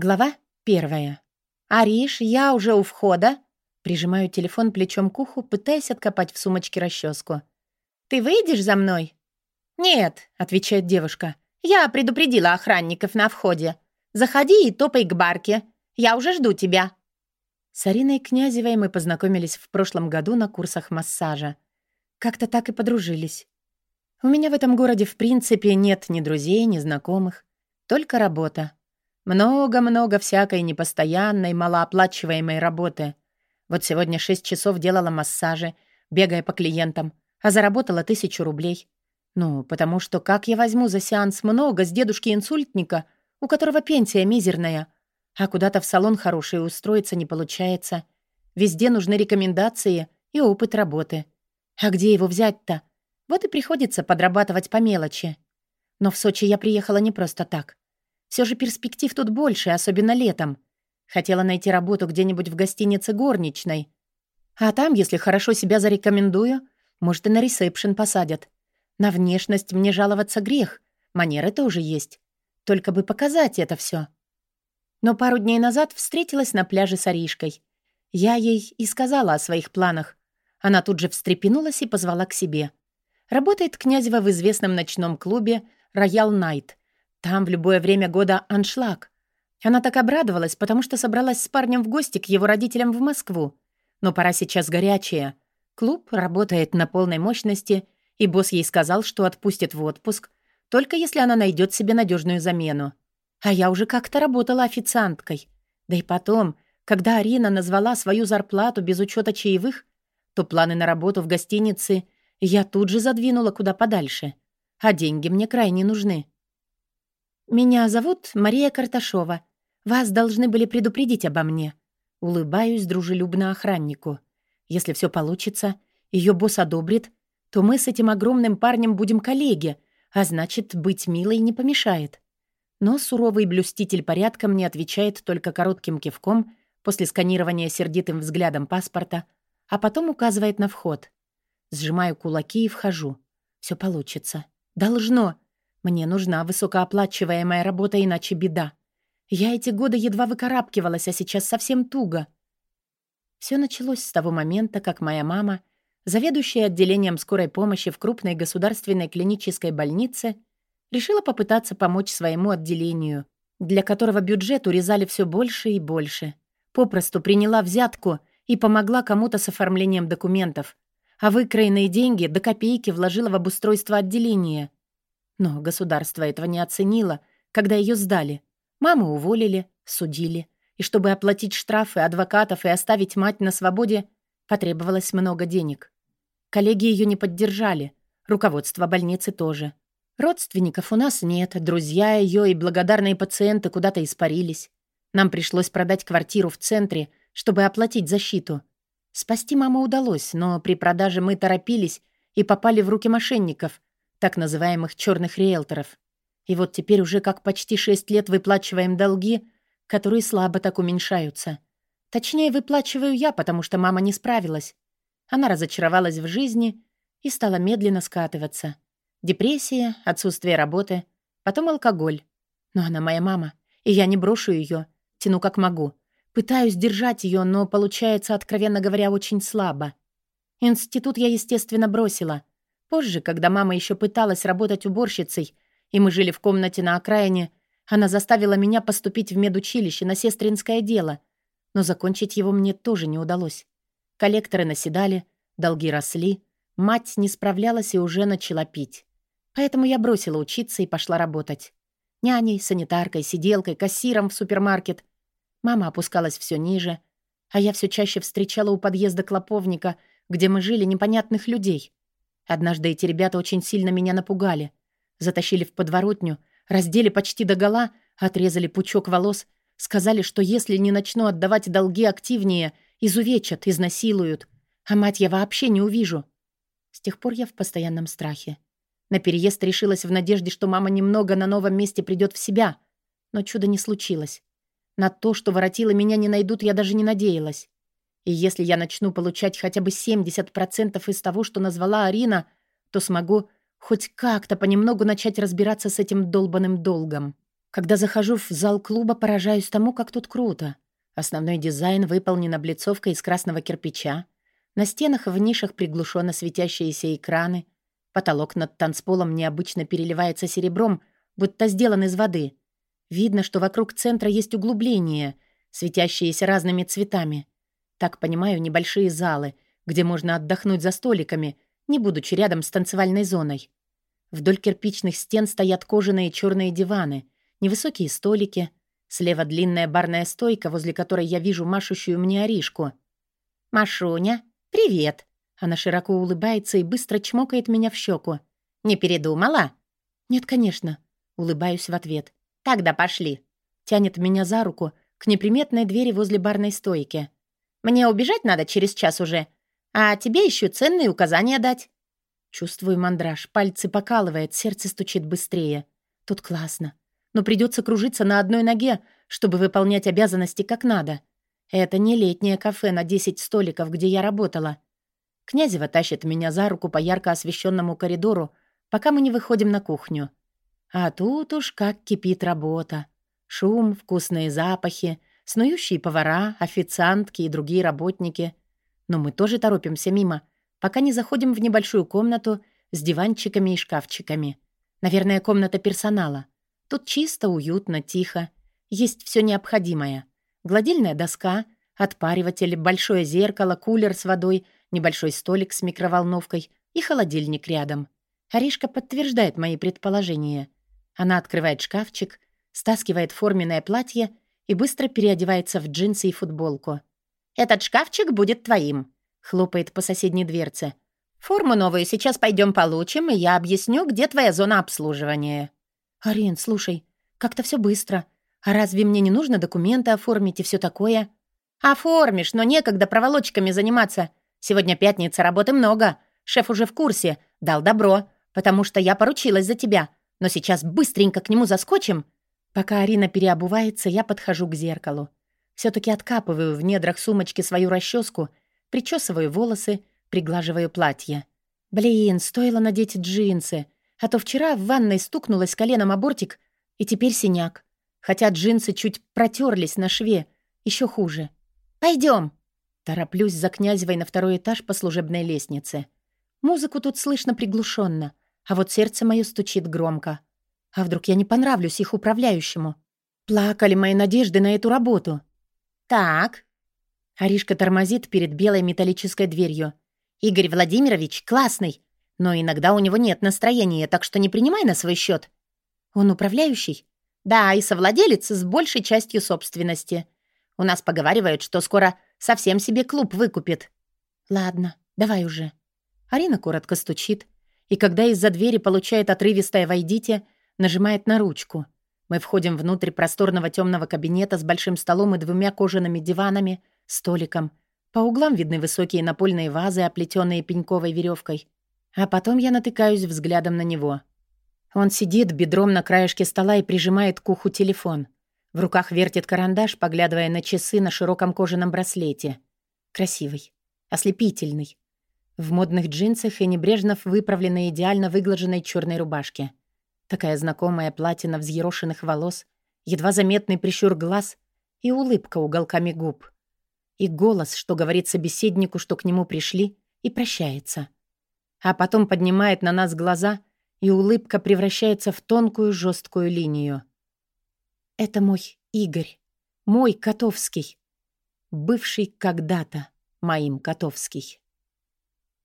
Глава первая. «Ариш, я уже у входа». Прижимаю телефон плечом к уху, пытаясь откопать в сумочке расческу. «Ты выйдешь за мной?» «Нет», — отвечает девушка. «Я предупредила охранников на входе. Заходи и топай к барке. Я уже жду тебя». С Ариной Князевой мы познакомились в прошлом году на курсах массажа. Как-то так и подружились. У меня в этом городе в принципе нет ни друзей, ни знакомых. Только работа. Много-много всякой непостоянной, малооплачиваемой работы. Вот сегодня шесть часов делала массажи, бегая по клиентам, а заработала тысячу рублей. Ну, потому что как я возьму за сеанс много с дедушки-инсультника, у которого пенсия мизерная, а куда-то в салон хороший устроиться не получается. Везде нужны рекомендации и опыт работы. А где его взять-то? Вот и приходится подрабатывать по мелочи. Но в Сочи я приехала не просто так. Все же перспектив тут больше, особенно летом. Хотела найти работу где-нибудь в гостинице горничной. А там, если хорошо себя зарекомендую, может, и на ресепшн посадят. На внешность мне жаловаться грех. Манеры тоже есть. Только бы показать это все. Но пару дней назад встретилась на пляже с Аришкой. Я ей и сказала о своих планах. Она тут же встрепенулась и позвала к себе. Работает Князева в известном ночном клубе «Роял Найт». Там в любое время года аншлаг. Она так обрадовалась, потому что собралась с парнем в гости к его родителям в Москву. Но пора сейчас горячая. Клуб работает на полной мощности, и босс ей сказал, что отпустит в отпуск, только если она найдет себе надежную замену. А я уже как-то работала официанткой. Да и потом, когда Арина назвала свою зарплату без учета чаевых, то планы на работу в гостинице я тут же задвинула куда подальше. А деньги мне крайне нужны. «Меня зовут Мария Карташова. Вас должны были предупредить обо мне». Улыбаюсь дружелюбно охраннику. «Если все получится, ее босс одобрит, то мы с этим огромным парнем будем коллеги, а значит, быть милой не помешает». Но суровый блюститель порядка мне отвечает только коротким кивком после сканирования сердитым взглядом паспорта, а потом указывает на вход. Сжимаю кулаки и вхожу. Все получится. Должно. Мне нужна высокооплачиваемая работа, иначе беда. Я эти годы едва выкарабкивалась, а сейчас совсем туго. Все началось с того момента, как моя мама, заведующая отделением скорой помощи в крупной государственной клинической больнице, решила попытаться помочь своему отделению, для которого бюджет урезали все больше и больше. Попросту приняла взятку и помогла кому-то с оформлением документов, а выкроенные деньги до копейки вложила в обустройство отделения — но государство этого не оценило, когда ее сдали. Маму уволили, судили. И чтобы оплатить штрафы адвокатов и оставить мать на свободе, потребовалось много денег. Коллеги ее не поддержали, руководство больницы тоже. Родственников у нас нет, друзья ее и благодарные пациенты куда-то испарились. Нам пришлось продать квартиру в центре, чтобы оплатить защиту. Спасти маму удалось, но при продаже мы торопились и попали в руки мошенников, так называемых черных риэлторов. И вот теперь уже как почти шесть лет выплачиваем долги, которые слабо так уменьшаются. Точнее, выплачиваю я, потому что мама не справилась. Она разочаровалась в жизни и стала медленно скатываться. Депрессия, отсутствие работы, потом алкоголь. Но она моя мама, и я не брошу ее, тяну как могу. Пытаюсь держать ее, но получается, откровенно говоря, очень слабо. Институт я, естественно, бросила. Позже, когда мама еще пыталась работать уборщицей, и мы жили в комнате на окраине, она заставила меня поступить в медучилище на сестринское дело, но закончить его мне тоже не удалось. Коллекторы наседали, долги росли, мать не справлялась и уже начала пить. Поэтому я бросила учиться и пошла работать. Няней, санитаркой, сиделкой, кассиром в супермаркет. Мама опускалась все ниже, а я все чаще встречала у подъезда Клоповника, где мы жили, непонятных людей. Однажды эти ребята очень сильно меня напугали. Затащили в подворотню, раздели почти догола, отрезали пучок волос, сказали, что если не начну отдавать долги активнее, изувечат, изнасилуют. А мать я вообще не увижу. С тех пор я в постоянном страхе. На переезд решилась в надежде, что мама немного на новом месте придет в себя. Но чуда не случилось. На то, что воротило меня не найдут, я даже не надеялась. И если я начну получать хотя бы 70% из того, что назвала Арина, то смогу хоть как-то понемногу начать разбираться с этим долбанным долгом. Когда захожу в зал клуба, поражаюсь тому, как тут круто. Основной дизайн выполнен облицовкой из красного кирпича. На стенах в нишах приглушенно светящиеся экраны. Потолок над танцполом необычно переливается серебром, будто сделан из воды. Видно, что вокруг центра есть углубления, светящиеся разными цветами. Так понимаю, небольшие залы, где можно отдохнуть за столиками, не будучи рядом с танцевальной зоной. Вдоль кирпичных стен стоят кожаные черные диваны, невысокие столики — Слева длинная барная стойка, возле которой я вижу машущую мне Аришку. «Машуня, привет!» Она широко улыбается и быстро чмокает меня в щеку. «Не передумала?» «Нет, конечно». Улыбаюсь в ответ. «Тогда пошли». Тянет меня за руку к неприметной двери возле барной стойки. «Мне убежать надо через час уже, а тебе еще ценные указания дать». Чувствую мандраж, пальцы покалывает, сердце стучит быстрее. Тут классно но придется кружиться на одной ноге, чтобы выполнять обязанности как надо. Это не летнее кафе на 10 столиков, где я работала. Князева тащит меня за руку по ярко освещенному коридору, пока мы не выходим на кухню. А тут уж как кипит работа. Шум, вкусные запахи, снующие повара, официантки и другие работники. Но мы тоже торопимся мимо, пока не заходим в небольшую комнату с диванчиками и шкафчиками. Наверное, комната персонала — Тут чисто, уютно, тихо. Есть все необходимое. Гладильная доска, отпариватель, большое зеркало, кулер с водой, небольшой столик с микроволновкой и холодильник рядом. Аришка подтверждает мои предположения. Она открывает шкафчик, стаскивает форменное платье и быстро переодевается в джинсы и футболку. «Этот шкафчик будет твоим», — хлопает по соседней дверце. «Форму новую сейчас пойдем получим, и я объясню, где твоя зона обслуживания». «Арин, слушай, как-то все быстро. А разве мне не нужно документы оформить и все такое?» «Оформишь, но некогда проволочками заниматься. Сегодня пятница, работы много. Шеф уже в курсе, дал добро, потому что я поручилась за тебя. Но сейчас быстренько к нему заскочим». Пока Арина переобувается, я подхожу к зеркалу. все таки откапываю в недрах сумочки свою расческу, причесываю волосы, приглаживаю платье. Блин, стоило надеть джинсы — а то вчера в ванной стукнулась коленом о бортик, и теперь синяк. Хотя джинсы чуть протерлись на шве. Еще хуже. Пойдем. Тороплюсь за князевой на второй этаж по служебной лестнице. Музыку тут слышно приглушенно, а вот сердце мое стучит громко. А вдруг я не понравлюсь их управляющему? Плакали мои надежды на эту работу. Так. Аришка тормозит перед белой металлической дверью. Игорь Владимирович классный, но иногда у него нет настроения, так что не принимай на свой счет. Он управляющий? Да, и совладелец с большей частью собственности. У нас поговаривают, что скоро совсем себе клуб выкупит. Ладно, давай уже. Арина коротко стучит, и когда из-за двери получает отрывистое «войдите», нажимает на ручку. Мы входим внутрь просторного темного кабинета с большим столом и двумя кожаными диванами, столиком. По углам видны высокие напольные вазы, оплетенные пеньковой веревкой. А потом я натыкаюсь взглядом на него. Он сидит бедром на краешке стола и прижимает к уху телефон. В руках вертит карандаш, поглядывая на часы на широком кожаном браслете. Красивый. Ослепительный. В модных джинсах и небрежно выправленной идеально выглаженной черной рубашке. Такая знакомая платина взъерошенных волос, едва заметный прищур глаз и улыбка уголками губ. И голос, что говорит собеседнику, что к нему пришли, и прощается а потом поднимает на нас глаза, и улыбка превращается в тонкую жесткую линию. Это мой Игорь, мой Котовский, бывший когда-то моим Котовский.